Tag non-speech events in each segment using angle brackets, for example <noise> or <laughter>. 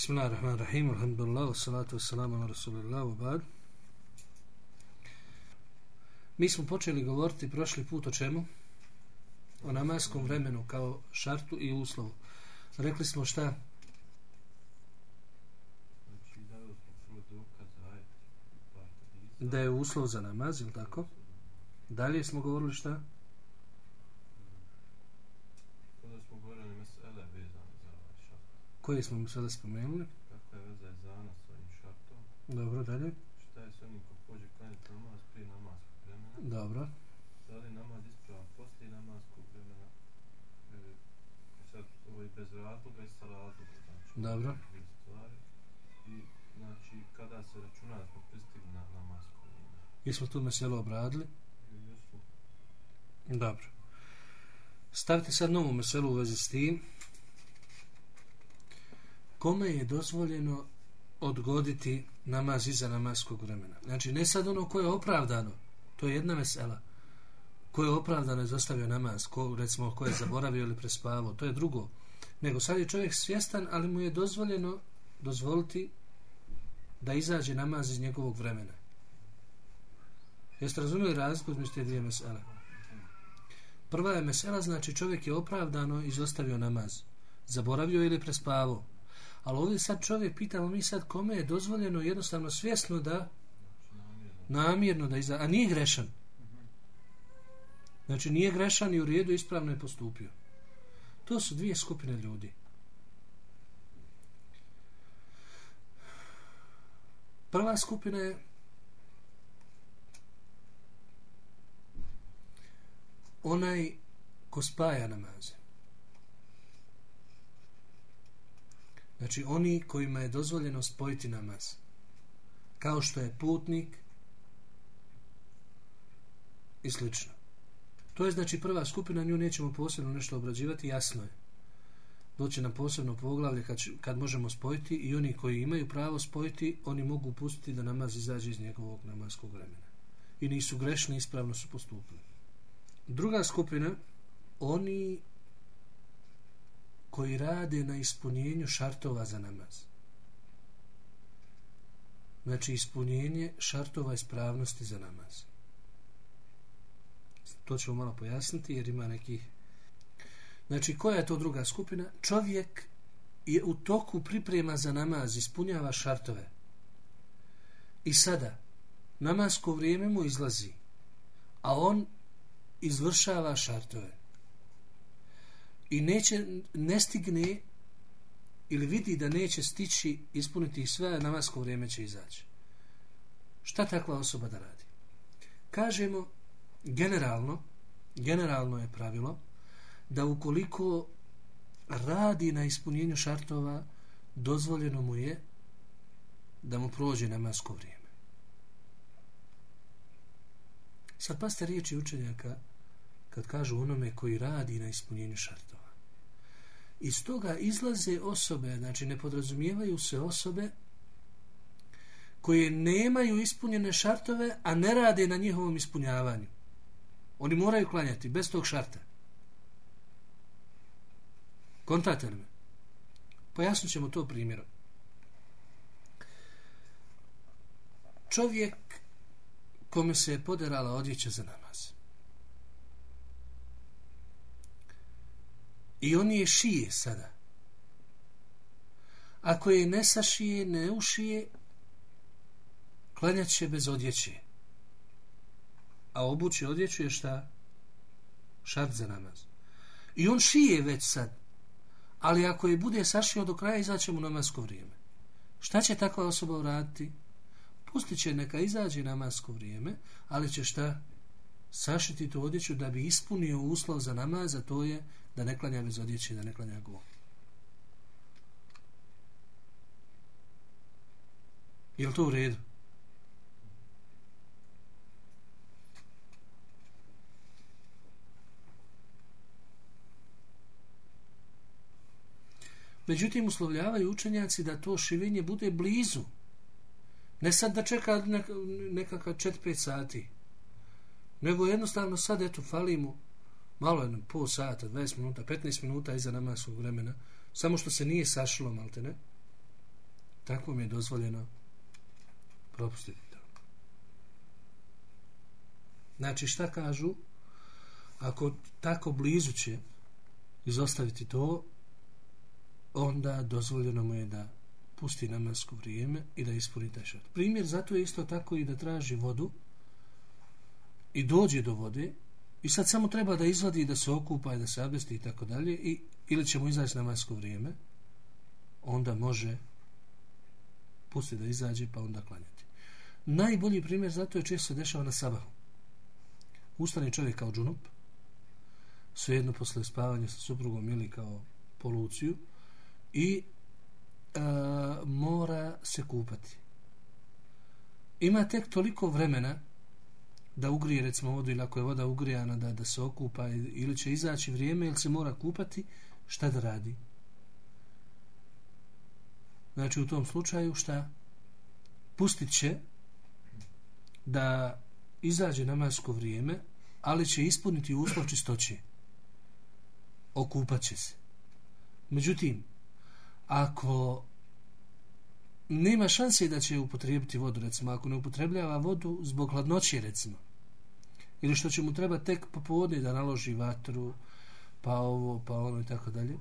Bismillahirrahmanirrahim. Alhamdulillah, wassalatu wassalamu ala rasulillah, wa ba'd. Mi smo počeli govoriti prošli put o čemu? O namaskom vremenu kao šartu i uslovu. Rekli smo šta? Da je uslov za namaz, ili tako? Dalje smo govorili šta? Koje smo mi sada spomenuli? Kakva je veza ezana s ovim šartom? Dobro, dalje. Šta je s onim ko pođe klanjati namaz prije namazskog vremena? Dobro. Da li namaz ispravan poslije namazskog vremena? E, sad, ovo je bez razloga i sa razloga. Znači, Dobro. stvari. I, znači, kada se računa da smo pristigli na namazsko vreme? Jesmo tu meselo obradili? Jesu Dobro. Stavite sad novu meselu u vezi s tim. Kome je dozvoljeno odgoditi namaz iza namaskog vremena? Znači, ne sad ono koje je opravdano, to je jedna mesela. Ko je opravdano izostavio namaz, ko, recimo, ko je zaboravio ili prespavao, to je drugo. Nego sad je čovjek svjestan, ali mu je dozvoljeno dozvoliti da izađe namaz iz njegovog vremena. Jeste razumeli razliku između te dvije mesele? Prva je mesela, znači čovjek je opravdano izostavio namaz. Zaboravio ili prespavao. Ali ovdje sad čovjek pitamo mi sad kome je dozvoljeno jednostavno svjesno da namjerno da iza... A nije grešan. Znači nije grešan i u redu ispravno je postupio. To su dvije skupine ljudi. Prva skupina je onaj ko spaja namaze. Znači oni kojima je dozvoljeno spojiti namaz. Kao što je putnik i slično. To je znači prva skupina, nju nećemo posebno nešto obrađivati, jasno je. Doće nam posebno poglavlje kad, kad možemo spojiti i oni koji imaju pravo spojiti, oni mogu pustiti da namaz izađe iz njegovog namaskog vremena. I nisu grešni, ispravno su postupili. Druga skupina, oni koji rade na ispunjenju šartova za namaz. Znači ispunjenje šartova ispravnosti za namaz. To ćemo malo pojasniti jer ima nekih... Znači koja je to druga skupina? Čovjek je u toku priprema za namaz, ispunjava šartove. I sada, namasko vrijeme mu izlazi, a on izvršava šartove i neće, ne stigne ili vidi da neće stići ispuniti sve, a namasko vrijeme će izaći. Šta takva osoba da radi? Kažemo, generalno, generalno je pravilo da ukoliko radi na ispunjenju šartova, dozvoljeno mu je da mu prođe namasko vrijeme. Sad paste riječi učenjaka kad kažu onome koji radi na ispunjenju šartova. Iz toga izlaze osobe, znači ne podrazumijevaju se osobe koje nemaju ispunjene šartove, a ne rade na njihovom ispunjavanju. Oni moraju klanjati bez tog šarta. Kontate me? Pojasnit ćemo to primjerom. Čovjek kome se je poderala odjeća za namaz. I on je šije sada. Ako je ne sašije, ne ušije, klanjat će bez odjeće. A obuće odjeću je šta? Šart za namaz. I on šije već sad. Ali ako je bude sašio do kraja, izaće mu namasko vrijeme. Šta će takva osoba uraditi? Pustit će neka izađe namasko vrijeme, ali će šta? Sašiti tu odjeću da bi ispunio uslov za namaz, a to je da ne klanja bez odjeće, da ne klanja go. Je li to u redu? Međutim, uslovljavaju učenjaci da to šivenje bude blizu. Ne sad da čeka neka, nekakav 4-5 sati. Nego jednostavno sad, eto, fali mu malo jedno, pol sata, 20 minuta, 15 minuta iza namaskog vremena, samo što se nije sašlo, malte ne, mi je dozvoljeno propustiti to. Znači šta kažu ako tako blizu će izostaviti to onda dozvoljeno mu je da pusti namasko vrijeme i da ispuni taj šart. Primjer zato je isto tako i da traži vodu i dođe do vode i sad samo treba da izvadi da se okupa i da se abdesti i tako dalje i ili ćemo izaći na masko vrijeme onda može pusti da izađe pa onda klanjati. Najbolji primjer zato je često se dešava na sabahu. Ustane čovjek kao džunup svejedno posle spavanja sa suprugom ili kao poluciju i e, mora se kupati. Ima tek toliko vremena da ugrije recimo vodu ili ako je voda ugrijana da, da se okupa ili će izaći vrijeme ili se mora kupati, šta da radi? Znači u tom slučaju šta? Pustit će da izađe namasko vrijeme, ali će ispuniti uslov čistoće. Okupat će se. Međutim, ako nema šanse da će upotrijebiti vodu, recimo, ako ne upotrebljava vodu zbog hladnoće, recimo, ili što će mu treba tek popodne da naloži vatru, pa ovo, pa ono i tako dalje,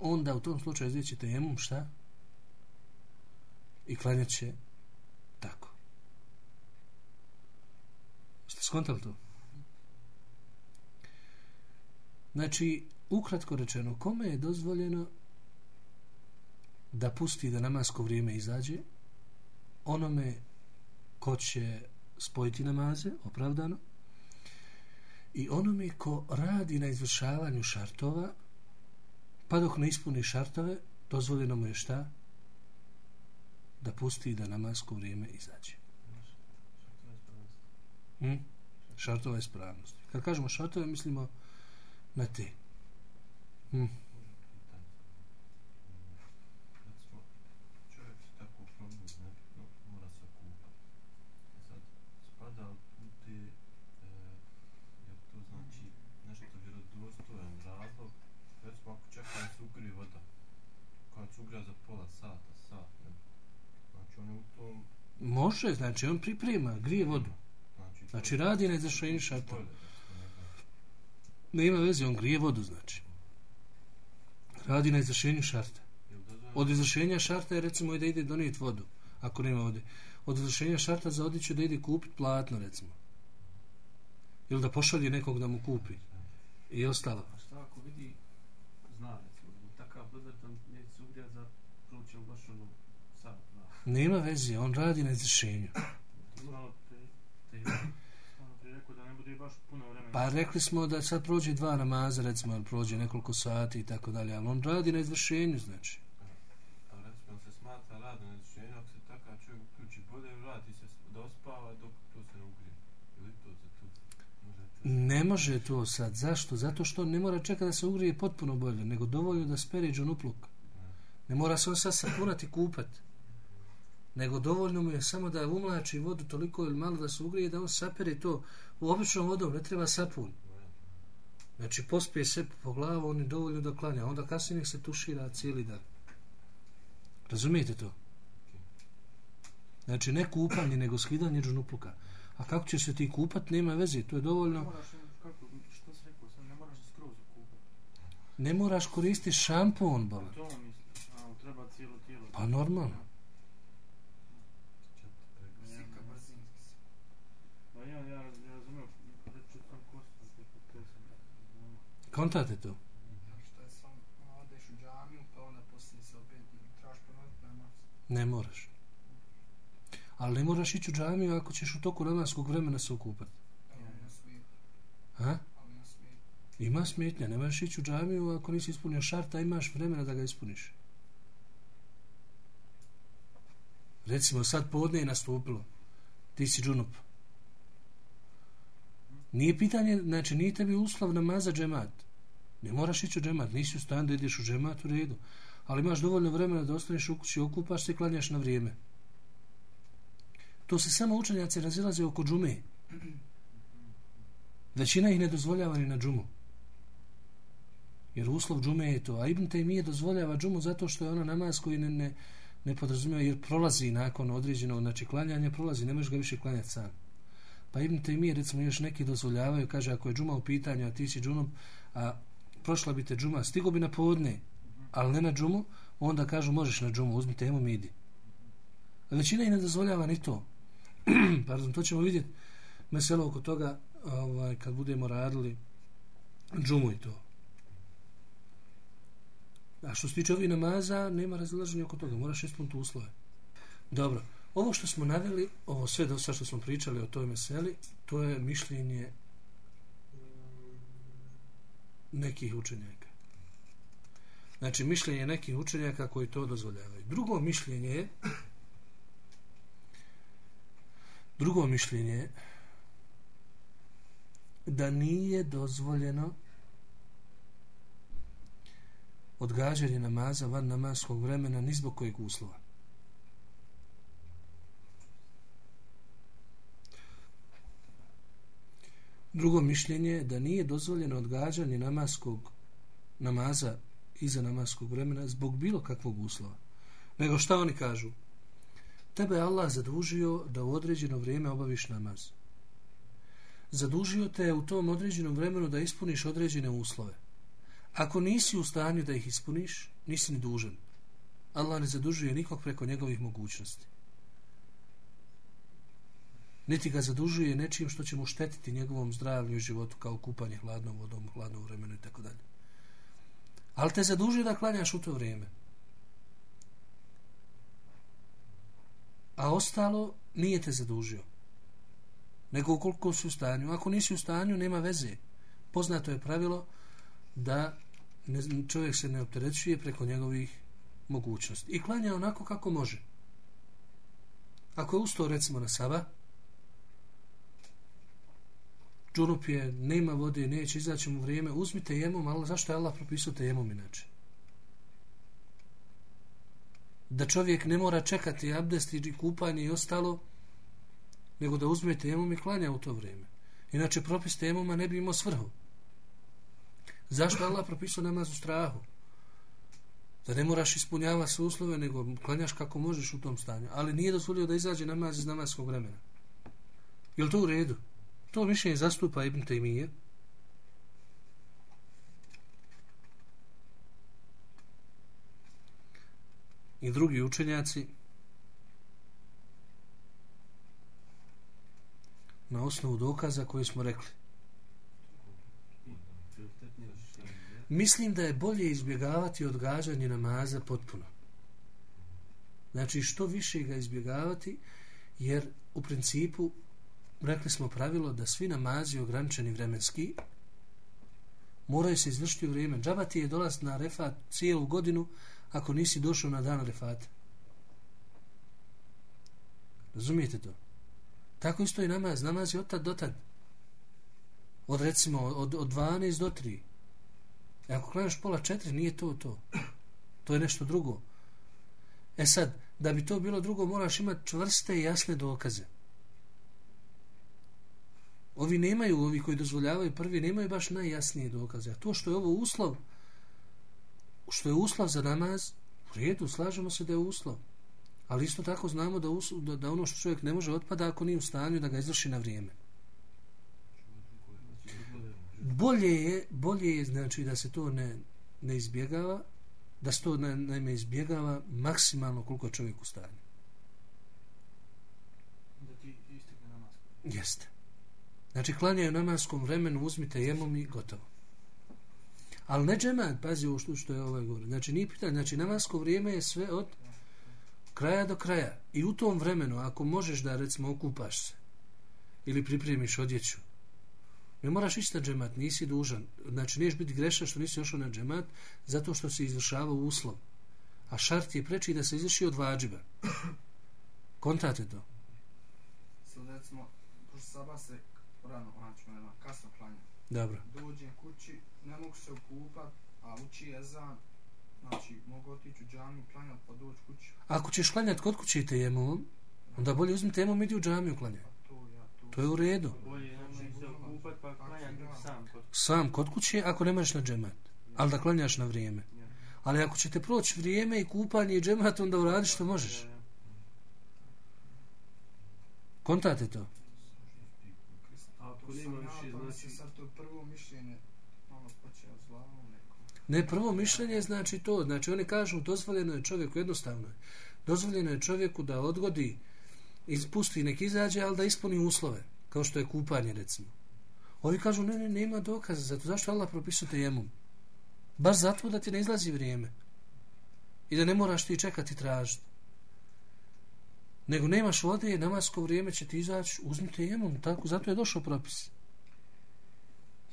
onda u tom slučaju izvjeći tejemum, šta? I klanjat će tako. Ste skontali to? Znači, ukratko rečeno, kome je dozvoljeno da pusti da namasko vrijeme izađe onome ko će spojiti namaze, opravdano, i onome ko radi na izvršavanju šartova, pa dok ne ispuni šartove, dozvoljeno mu je šta? Da pusti da namasko vrijeme izađe. Hm? Šartova ispravnosti. Kad kažemo šartove, mislimo na te. Hm? Može, znači on priprema, grije vodu. Znači radi na izrašenju šarta. Ne ima veze, on grije vodu, znači. Radi na izrašenju šarta. Od izrašenja šarta je recimo da ide donijeti vodu, ako nema vode. Od izrašenja šarta za odiću da ide kupiti platno, recimo. Ili da pošalje nekog da mu kupi. I ostalo. Šta ako vidi, zna, recimo, takav blizar da neće se ugrijati za proći baš ono Nema veze, on radi na izvršenju. Pa rekli smo da sad prođe dva namaza, recimo, prođe nekoliko sati i tako dalje, ali on radi na izvršenju, znači. A recimo, se smatra rad na izvršenju, ako se takav čovjek uključi, bude vrati se dospava dok to se ne ugrije. Ili to za tu? Ne može to sad. Zašto? Zato što ne mora čekati da se ugrije potpuno bolje, nego dovoljno da spere džunupluk. Ne mora se on sad sapunati kupati nego dovoljno mu je samo da umlači vodu toliko ili malo da se ugrije da on sapere to u običnom vodom, ne treba sapun. Znači, pospije se po glavu, on je dovoljno da klanja, onda kasnije nek se tušira cijeli dan. Razumijete to? Znači, ne kupanje, nego skidanje džunupluka. A kako će se ti kupat, nema veze, to je dovoljno... Ne moraš koristiti šampon, bala. Pa normalno. Kontate to? Ne moraš. Ali ne moraš ići u džamiju ako ćeš u toku namaskog vremena se okupati. Ha? Ima smetnja. Ne moraš ići u džamiju ako nisi ispunio šarta, imaš vremena da ga ispuniš. Recimo, sad podne je nastupilo. Ti si džunup. Nije pitanje, znači nije tebi uslov namaza džemat. Ne moraš ići u džemat, nisi u stan da ideš u džemat u redu. Ali imaš dovoljno vremena da ostaneš u kući, okupaš se i klanjaš na vrijeme. To se samo učenjaci razilaze oko džume. Većina ih ne dozvoljava ni na džumu. Jer uslov džume je to. A Ibn Taymiye dozvoljava džumu zato što je ona namaz koji ne, ne, ne podrazumijeva jer prolazi nakon određenog znači klanjanja prolazi ne možeš ga više klanjati sam pa Ibn Taymije recimo još neki dozvoljavaju kaže ako je džuma u pitanju a ti si džunom a prošla bi te džuma stigo bi na podne ali ne na džumu onda kažu možeš na džumu uzmi temu mi idi a većina i ne dozvoljava ni to <clears throat> pardon to ćemo vidjeti meselo oko toga ovaj, kad budemo radili džumu i to A što se tiče ovih namaza, nema razilaženja oko toga. Moraš ispuniti uslove. Dobro. Ovo što smo naveli, ovo sve do što smo pričali o toj meseli, to je mišljenje nekih učenjaka. Znači, mišljenje nekih učenjaka koji to dozvoljavaju. Drugo mišljenje je drugo mišljenje je da nije dozvoljeno odgađanje namaza van namaskog vremena ni zbog kojeg uslova. Drugo mišljenje je da nije dozvoljeno odgađanje namaskog namaza iza namaskog vremena zbog bilo kakvog uslova. Nego šta oni kažu? Tebe je Allah zadužio da u određeno vrijeme obaviš namaz. Zadužio te u tom određenom vremenu da ispuniš određene uslove. Ako nisi u stanju da ih ispuniš, nisi ni dužan. Allah ne zadužuje nikog preko njegovih mogućnosti. Niti ga zadužuje nečim što će mu štetiti njegovom zdravlju i životu kao kupanje hladnom vodom, hladnom vremenu i tako dalje. Ali te zadužuje da klanjaš u to vrijeme. A ostalo nije te zadužio. Nego ukoliko si u stanju. Ako nisi u stanju, nema veze. Poznato je pravilo da ne, čovjek se ne opterećuje preko njegovih mogućnosti. I klanja onako kako može. Ako je ustao recimo na saba, džunup je, nema vode, neće izaći mu vrijeme, uzmi tejemom, ali zašto je Allah propisao tejemom inače? Da čovjek ne mora čekati abdest i kupanje i ostalo, nego da uzme tejemom i klanja u to vrijeme. Inače, propis tejemoma ne bi imao svrhu. Zašto Allah propisao namaz u strahu? Da ne moraš ispunjavati sve uslove, nego klanjaš kako možeš u tom stanju. Ali nije dozvolio da izađe namaz iz namazskog vremena. Je li to u redu? To mišljenje zastupa Ibn Taymije. I drugi učenjaci na osnovu dokaza koje smo rekli. mislim da je bolje izbjegavati odgađanje namaza potpuno. Znači, što više ga izbjegavati, jer u principu rekli smo pravilo da svi namazi ograničeni vremenski moraju se izvršiti u vrijeme. Džaba ti je dolaz na refat cijelu godinu ako nisi došao na dan refata. Razumijete to? Tako isto i namaz. Namaz je od tad do tad. Od recimo od, od 12 do 3. E ako klanjaš pola 4, nije to to. To je nešto drugo. E sad, da bi to bilo drugo, moraš imati čvrste i jasne dokaze. Ovi nemaju, ovi koji dozvoljavaju prvi, nemaju baš najjasnije dokaze. A to što je ovo uslov, što je uslov za namaz, u redu, slažemo se da je uslov. Ali isto tako znamo da, uslov, da, da ono što čovjek ne može otpada ako nije u stanju da ga izvrši na vrijeme bolje je, bolje je znači da se to ne, ne izbjegava, da se to ne, ne izbjegava maksimalno koliko čovjek u stanju. Da ti istekne namaz. Jeste. Znači, klanjaju u namaskom vremenu, uzmite jemom i gotovo. Ali ne džemat, pazi ovo što, što je ovaj govor. Znači, nije pitanje, znači, namasko vrijeme je sve od kraja do kraja. I u tom vremenu, ako možeš da, recimo, okupaš se ili pripremiš odjeću, Ne moraš ići na džemat, nisi dužan. Znači, niješ biti grešan što nisi ošao na džemat, zato što se izvršava uslov. A šart je preči da se izvrši od vađiba. Kontate to. Sad, recimo, pošto saba se rano, znači, nema, kasno klanja. Dobro. Dođem kući, ne mogu se okupat, a uči jezan, znači, mogu otići u džamiju, klanjat, pa doći kući. Ako ćeš klanjat kod kuće i tejemom, onda bolje uzmi i idi u džamiju klanjat. Pa to, ja, to. To je u redu. Bolje znači se okupat pa klanjati sam kod Sam kod kuće ako ne možeš na džemat. Ali da klanjaš na vrijeme. Ali ako ćete proći vrijeme i kupanje i džemat, onda uradi što možeš. Kontate to? Ako nema više, Pa znači... sad to prvo mišljenje, malo počeo zlavom neko. Ne, prvo mišljenje znači to. Znači oni kažu dozvoljeno je čovjeku, jednostavno je. Dozvoljeno je čovjeku da odgodi, ispusti nek izađe, ali da ispuni uslove. Kao što je kupanje, recimo. Ovi kažu, ne, ne, nema dokaza za to. Zašto Allah propisuje tejemum? Baš zato da ti ne izlazi vrijeme. I da ne moraš ti čekati tražiti. Nego nemaš vode, namasko vrijeme će ti izaći, uzmi tejemum. Tako, zato je došao propis.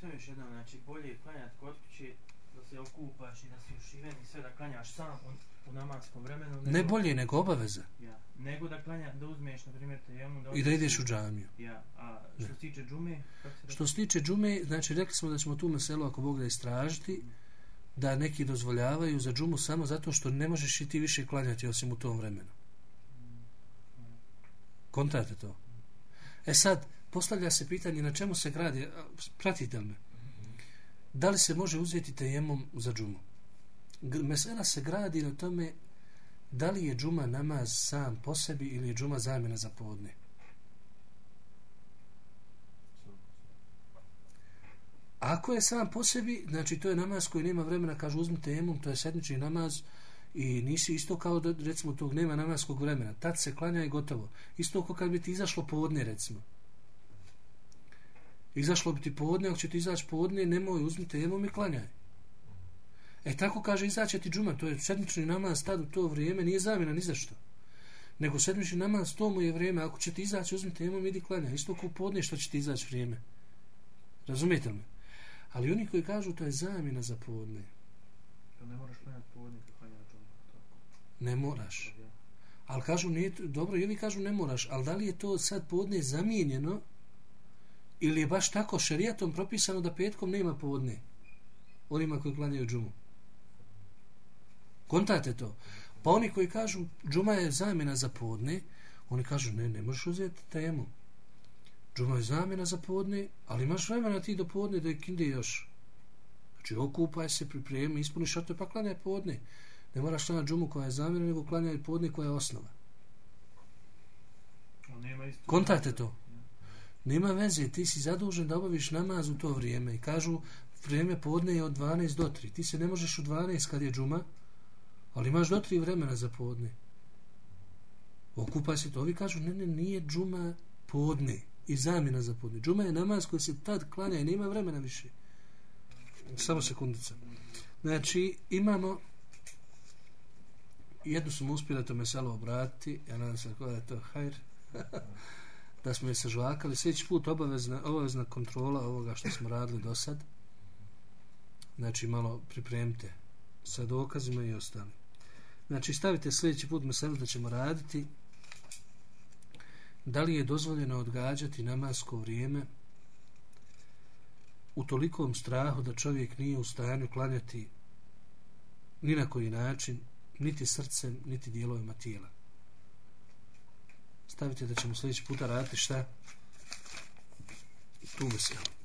Samo još jednom, znači bolje je klanjati kod kuće da se okupaš i da si ušiven i sve da klanjaš sam u, u namanskom vremenu. Ne bolje, nego obaveza. Ja, nego da klanja, da uzmeš, na primjer, tejemu. Da I da ideš u džamiju. Ja, a što se tiče džume, se Što se tiče džume, znači rekli smo da ćemo tu meselu ako Bog da istražiti, da neki dozvoljavaju za džumu samo zato što ne možeš i ti više klanjati osim u tom vremenu. Kontate to. E sad, postavlja se pitanje na čemu se gradi, pratite li me? Da li se može uzeti tejemom za džumu? Mesela se gradi na tome da li je džuma namaz sam po sebi ili je džuma zamjena za podne. Ako je sam po sebi, znači to je namaz koji nema vremena, kažu uzmite jemom, to je sedmični namaz i nisi isto kao da recimo tog nema namaskog vremena. Tad se klanja i gotovo. Isto kao kad bi ti izašlo podne recimo. Izašlo bi ti podne, ako će ti izaći podne, nemoj uzmi temom i klanjaj. E tako kaže izaće ti džuma, to je sedmični namaz tad u to vrijeme, nije zamjena ni za što. Nego sedmični namaz, to mu je vrijeme, ako će ti izaći, uzmi temom, idi klanjaj. Isto kao podne što će ti izaći vrijeme. Razumijete li me? Ali oni koji kažu to je zamjena za podne, ne moraš klanjati podne, klanja ne moraš. Ali kažu, nije, dobro, ili kažu ne moraš, ali da li je to sad podne zamijenjeno ili je baš tako šerijatom propisano da petkom nema podne onima koji klanjaju džumu? Kontate to. Pa oni koji kažu džuma je zamjena za podne, oni kažu ne, ne možeš uzeti temu. Džuma je zamjena za podne, ali imaš vremena ti do podne da je kinde još. Znači okupaj se, pripremi, ispuniš šator pa klanjaj podne. Ne moraš klanjati džumu koja je zamjena, nego klanjaj podne koja je osnova. Kontate to. Nema veze, ti si zadužen da obaviš namaz u to vrijeme i kažu vrijeme podne je od 12 do 3. Ti se ne možeš u 12 kad je džuma, ali imaš do 3 vremena za podne. Okupaj se to. Ovi kažu, ne, ne, nije džuma podne i zamjena za podne. Džuma je namaz koji se tad klanja i nema vremena više. Samo sekundica. Znači, imamo jednu smo uspjeli to meselo obratiti, ja nadam se da je to hajr, <laughs> da smo je sažvakali. Sljedeći put obavezna, obavezna kontrola ovoga što smo radili do sad. Znači, malo pripremite sa dokazima i ostali. Znači, stavite sljedeći put meselo da ćemo raditi da li je dozvoljeno odgađati namasko vrijeme u tolikom strahu da čovjek nije u stanju klanjati ni na koji način, niti srcem, niti dijelovima tijela. Stavite da ćemo sljedeći puta raditi šta? Tu meselu.